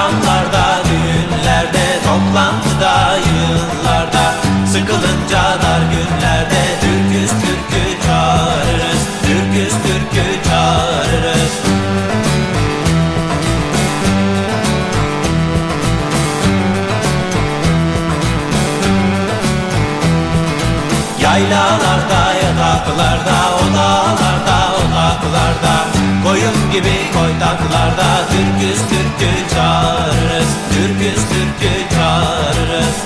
Bayramlarda, düğünlerde, toplantıda, yıllarda. Sıkılınca dar günlerde Türküz türkü çağırırız Türküz türkü çağırırız. Yaylalarda, yataklarda, odağlarda, odaklarda gibi koydaklarda Türküz türkü çağırırız Türküz türkü çağırırız.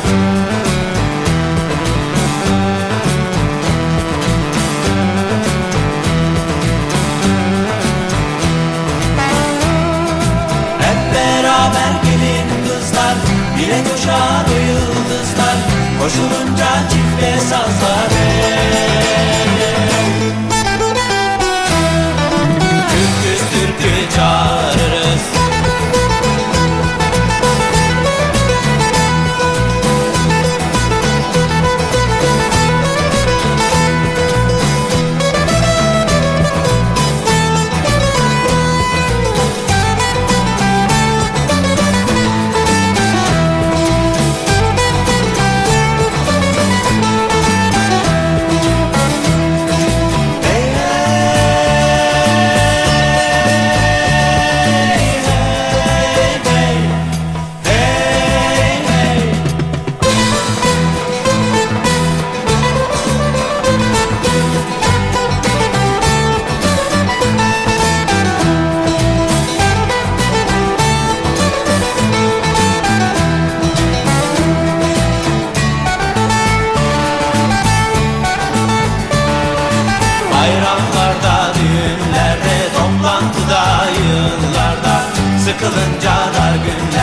Hep beraber gelin kızlar Bire coşar o yıldızlar. Koşulunca çifte sazlar Sıkılınca dar günlerde